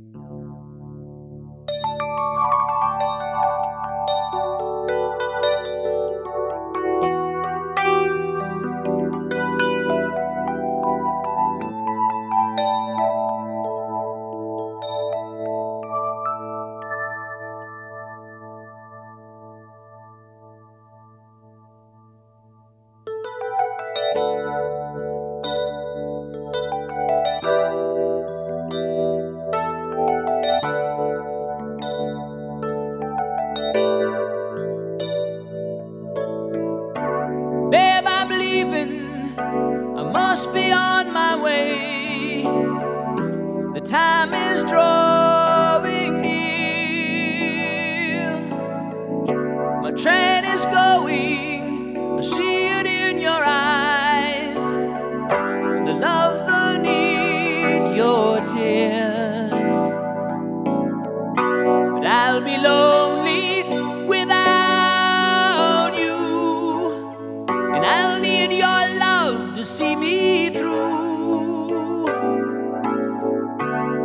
Mm-hmm. must be on my way. The time is drawing near. My train is going. I see you.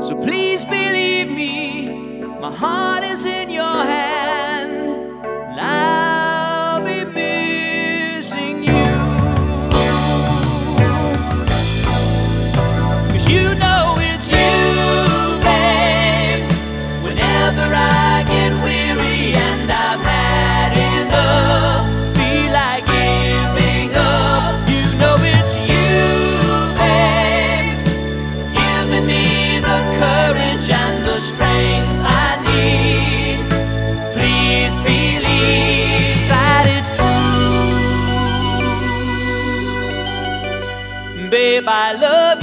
So please believe me, my heart is in your hands. babe, I love you.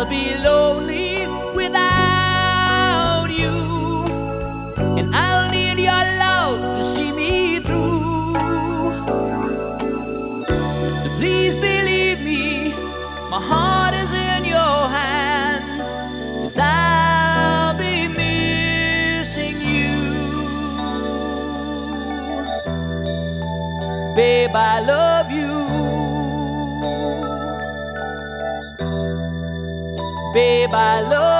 I'll be lonely without you. And I'll need your love to see me through. So please believe me, my heart is in your hands. Cause I'll be missing you. Babe, I love you. Babe, I love